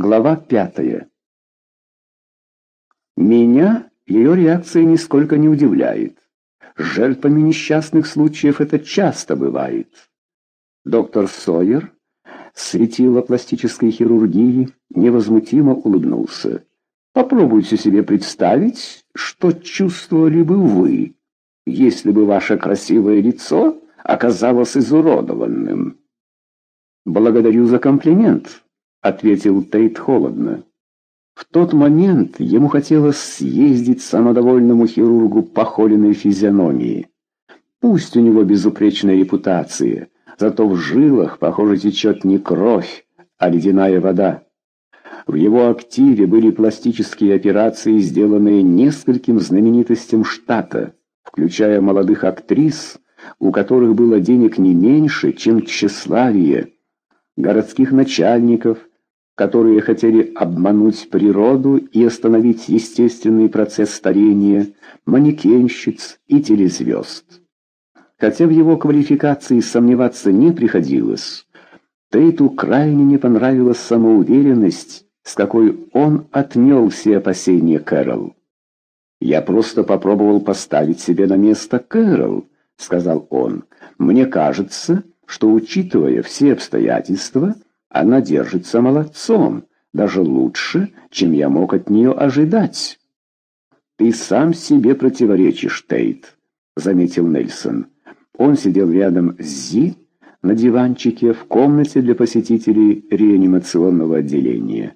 Глава пятая. Меня ее реакция нисколько не удивляет. Жертвами несчастных случаев это часто бывает. Доктор Сойер, светило пластической хирургии, невозмутимо улыбнулся. Попробуйте себе представить, что чувствовали бы вы, если бы ваше красивое лицо оказалось изуродованным. Благодарю за комплимент, ответил Тейт холодно. В тот момент ему хотелось съездить самодовольному хирургу по холеной физиономии. Пусть у него безупречная репутация, зато в жилах, похоже, течет не кровь, а ледяная вода. В его активе были пластические операции, сделанные нескольким знаменитостям штата, включая молодых актрис, у которых было денег не меньше, чем тщеславие, городских начальников, которые хотели обмануть природу и остановить естественный процесс старения, манекенщиц и телезвезд. Хотя в его квалификации сомневаться не приходилось, Тейту крайне не понравилась самоуверенность, с какой он отмел все опасения Кэрол. «Я просто попробовал поставить себя на место Кэрол», — сказал он. «Мне кажется, что, учитывая все обстоятельства, — она держится молодцом, даже лучше, чем я мог от нее ожидать. «Ты сам себе противоречишь, Тейт», — заметил Нельсон. Он сидел рядом с Зи на диванчике в комнате для посетителей реанимационного отделения.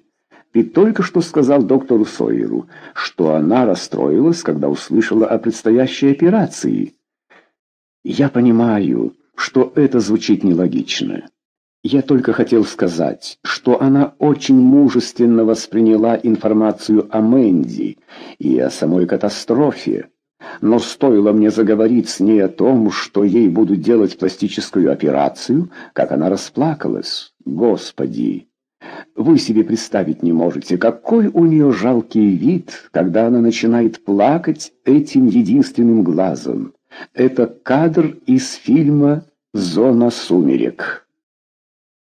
Ты только что сказал доктору Сойеру, что она расстроилась, когда услышала о предстоящей операции. Я понимаю, что это звучит нелогично. Я только хотел сказать, что она очень мужественно восприняла информацию о Мэнди и о самой катастрофе. Но стоило мне заговорить с ней о том, что ей будут делать пластическую операцию, как она расплакалась. Господи! Вы себе представить не можете, какой у нее жалкий вид, когда она начинает плакать этим единственным глазом. Это кадр из фильма «Зона сумерек».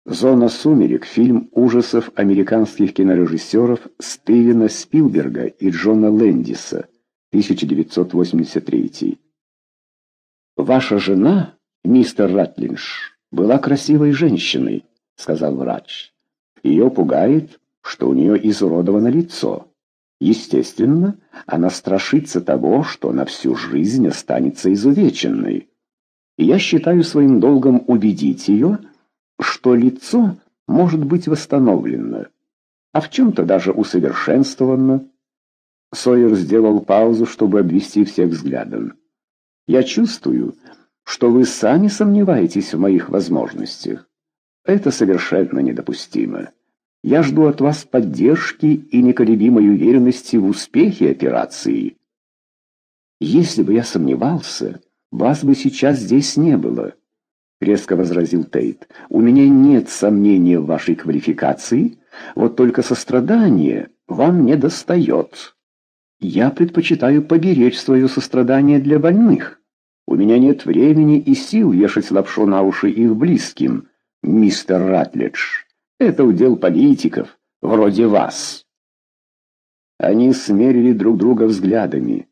«Зона сумерек» — фильм ужасов американских кинорежиссеров Стивена Спилберга и Джона Лэндиса, 1983. «Ваша жена, мистер Ратлинш, была красивой женщиной», — сказал врач. «Ее пугает, что у нее изуродовано лицо. Естественно, она страшится того, что на всю жизнь останется изувеченной. Я считаю своим долгом убедить ее, — что лицо может быть восстановлено, а в чем-то даже усовершенствовано. Сойер сделал паузу, чтобы обвести всех взглядом. «Я чувствую, что вы сами сомневаетесь в моих возможностях. Это совершенно недопустимо. Я жду от вас поддержки и неколебимой уверенности в успехе операции. Если бы я сомневался, вас бы сейчас здесь не было». — резко возразил Тейт. «У меня нет сомнения в вашей квалификации, вот только сострадание вам не достает. Я предпочитаю поберечь свое сострадание для больных. У меня нет времени и сил вешать лапшу на уши их близким, мистер Ратлидж. Это удел политиков, вроде вас». Они смерили друг друга взглядами.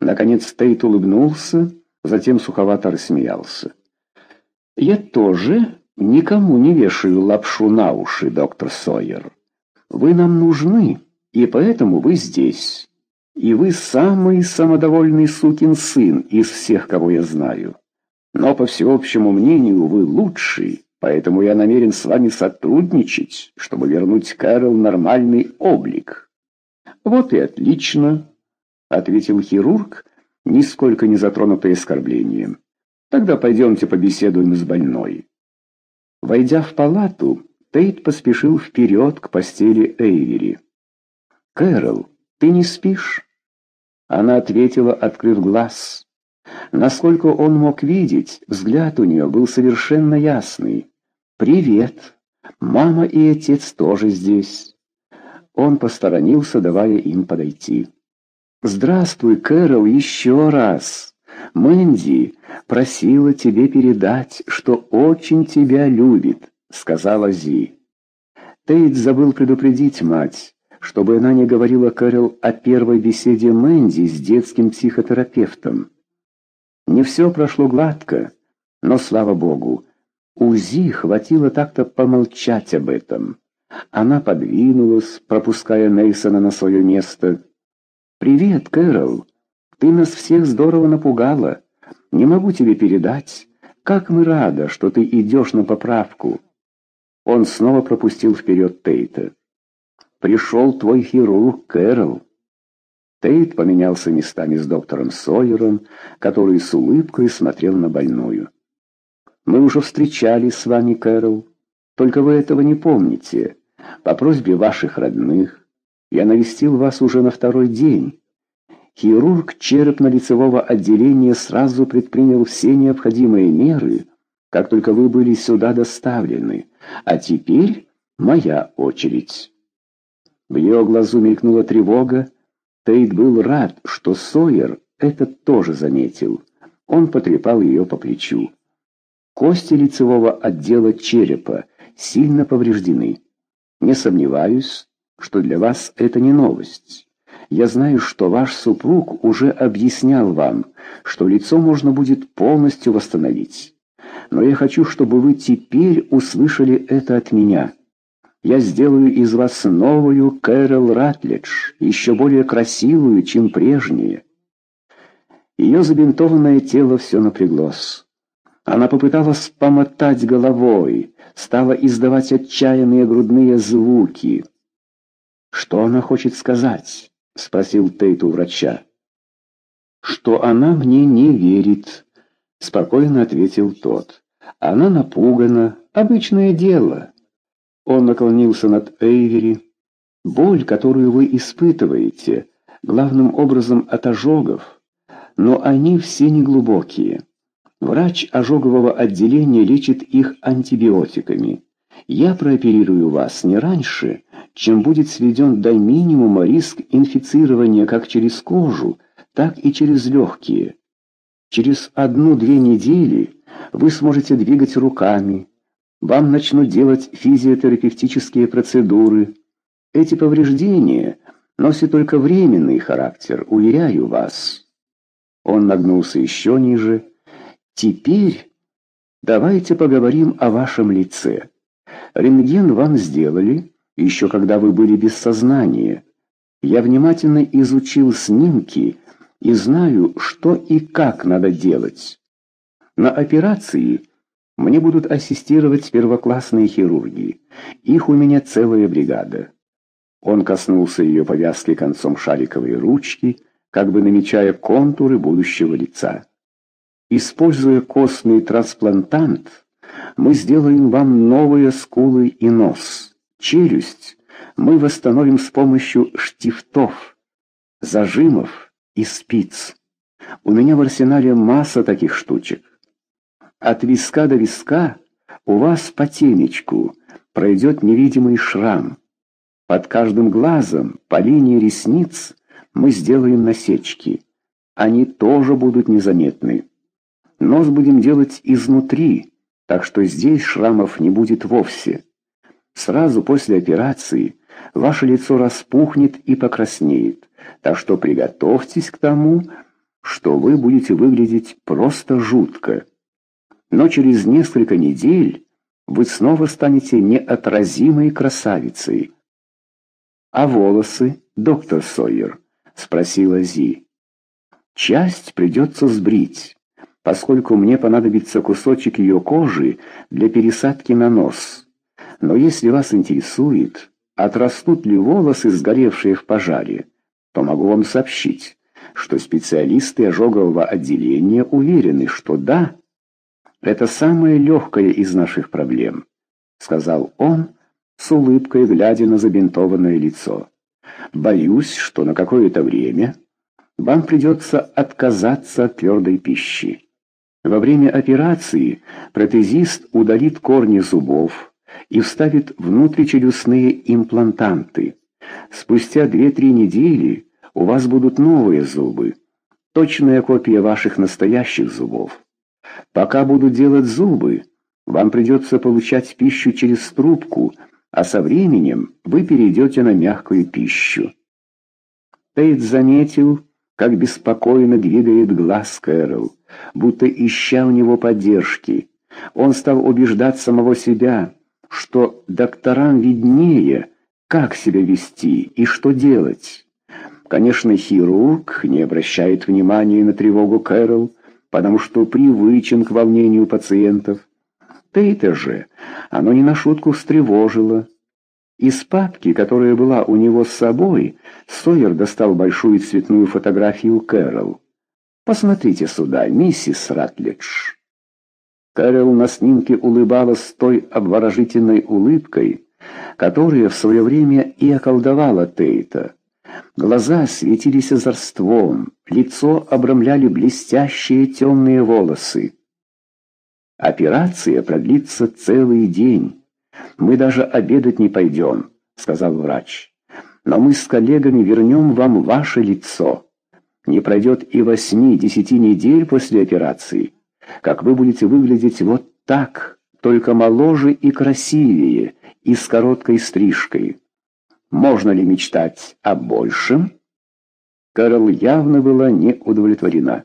Наконец Тейт улыбнулся, затем суховато рассмеялся. Я тоже никому не вешаю лапшу на уши, доктор Сойер. Вы нам нужны, и поэтому вы здесь. И вы самый самодовольный сукин сын из всех, кого я знаю. Но по всеобщему мнению вы лучший, поэтому я намерен с вами сотрудничать, чтобы вернуть Кэрол нормальный облик. Вот и отлично, ответил хирург, нисколько не затронутый оскорблением. Тогда пойдемте побеседуем с больной. Войдя в палату, Тейт поспешил вперед к постели Эйвери. «Кэрол, ты не спишь?» Она ответила, открыв глаз. Насколько он мог видеть, взгляд у нее был совершенно ясный. «Привет! Мама и отец тоже здесь». Он посторонился, давая им подойти. «Здравствуй, Кэрол, еще раз!» «Мэнди просила тебе передать, что очень тебя любит», — сказала Зи. Тейт забыл предупредить мать, чтобы она не говорила Кэрол о первой беседе Мэнди с детским психотерапевтом. Не все прошло гладко, но, слава богу, УЗИ хватило так-то помолчать об этом. Она подвинулась, пропуская Нейсона на свое место. «Привет, Кэрол. Ты нас всех здорово напугала. Не могу тебе передать, как мы рада, что ты идешь на поправку». Он снова пропустил вперед Тейта. «Пришел твой хирург, Кэрол». Тейт поменялся местами с доктором Сойером, который с улыбкой смотрел на больную. «Мы уже встречались с вами, Кэрол, только вы этого не помните. По просьбе ваших родных я навестил вас уже на второй день. Хирург черепно-лицевого отделения сразу предпринял все необходимые меры, как только вы были сюда доставлены, а теперь моя очередь». В ее глазу мелькнула тревога, Тейт был рад, что Сойер это тоже заметил. Он потрепал ее по плечу. Кости лицевого отдела черепа сильно повреждены. Не сомневаюсь, что для вас это не новость. Я знаю, что ваш супруг уже объяснял вам, что лицо можно будет полностью восстановить. Но я хочу, чтобы вы теперь услышали это от меня. Я сделаю из вас новую Кэрол Ратлидж, еще более красивую, чем прежние. Ее забинтованное тело все напряглось. Она попыталась помотать головой, стала издавать отчаянные грудные звуки. «Что она хочет сказать?» — спросил Тейт у врача. «Что она мне не верит», — спокойно ответил тот. «Она напугана. Обычное дело». Он наклонился над Эйвери. Боль, которую вы испытываете, главным образом от ожогов, но они все неглубокие. Врач ожогового отделения лечит их антибиотиками. Я прооперирую вас не раньше, чем будет сведен до минимума риск инфицирования как через кожу, так и через легкие. Через одну-две недели вы сможете двигать руками, вам начнут делать физиотерапевтические процедуры. Эти повреждения носят только временный характер, уверяю вас. Он нагнулся еще ниже. Теперь давайте поговорим о вашем лице. Рентген вам сделали, еще когда вы были без сознания. Я внимательно изучил снимки и знаю, что и как надо делать. На операции мне будут ассистировать первоклассные хирурги. Их у меня целая бригада. Он коснулся ее повязки концом шариковой ручки, как бы намечая контуры будущего лица. Используя костный трансплантант, мы сделаем вам новые скулы и нос. Челюсть мы восстановим с помощью штифтов, зажимов и спиц. У меня в арсенале масса таких штучек. От виска до виска у вас по темечку пройдет невидимый шрам. Под каждым глазом, по линии ресниц, мы сделаем насечки. Они тоже будут незаметны. Нос будем делать изнутри, так что здесь шрамов не будет вовсе. Сразу после операции ваше лицо распухнет и покраснеет, так что приготовьтесь к тому, что вы будете выглядеть просто жутко но через несколько недель вы снова станете неотразимой красавицей. «А волосы, доктор Сойер?» — спросила Зи. «Часть придется сбрить, поскольку мне понадобится кусочек ее кожи для пересадки на нос. Но если вас интересует, отрастут ли волосы, сгоревшие в пожаре, то могу вам сообщить, что специалисты ожогового отделения уверены, что да, это самое легкое из наших проблем», — сказал он, с улыбкой глядя на забинтованное лицо. «Боюсь, что на какое-то время вам придется отказаться от твердой пищи. Во время операции протезист удалит корни зубов и вставит внутричелюстные имплантанты. Спустя 2-3 недели у вас будут новые зубы, точная копия ваших настоящих зубов. Пока буду делать зубы, вам придется получать пищу через трубку, а со временем вы перейдете на мягкую пищу. Тейт заметил, как беспокойно двигает глаз Кэрол, будто ища у него поддержки. Он стал убеждать самого себя, что докторам виднее, как себя вести и что делать. Конечно, хирург не обращает внимания на тревогу Кэрол, потому что привычен к волнению пациентов. Тейта же оно не на шутку встревожило. Из папки, которая была у него с собой, Сойер достал большую цветную фотографию Кэрол. «Посмотрите сюда, миссис Ратлидж». Кэрол на снимке улыбалась той обворожительной улыбкой, которая в свое время и околдовала Тейта. Глаза светились озорством, лицо обрамляли блестящие темные волосы. «Операция продлится целый день. Мы даже обедать не пойдем», — сказал врач. «Но мы с коллегами вернем вам ваше лицо. Не пройдет и восьми-десяти недель после операции, как вы будете выглядеть вот так, только моложе и красивее, и с короткой стрижкой». Можно ли мечтать о большем? Карл явно была не удовлетворена.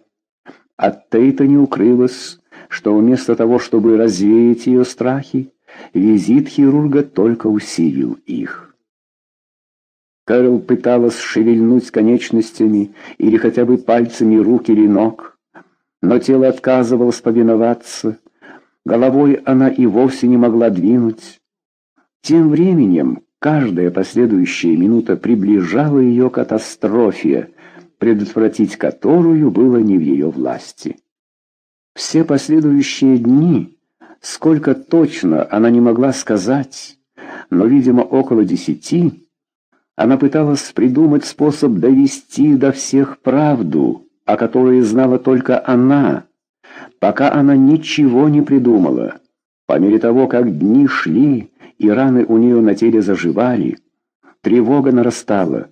От Тейта не укрылось, что вместо того, чтобы развеять ее страхи, визит хирурга только усилил их. Кэрол пыталась шевельнуть конечностями или хотя бы пальцами рук или ног, но тело отказывалось повиноваться, головой она и вовсе не могла двинуть. Тем временем Каждая последующая минута приближала ее к катастрофе, предотвратить которую было не в ее власти. Все последующие дни, сколько точно она не могла сказать, но, видимо, около десяти, она пыталась придумать способ довести до всех правду, о которой знала только она, пока она ничего не придумала. По мере того, как дни шли, и раны у нее на теле заживали. Тревога нарастала.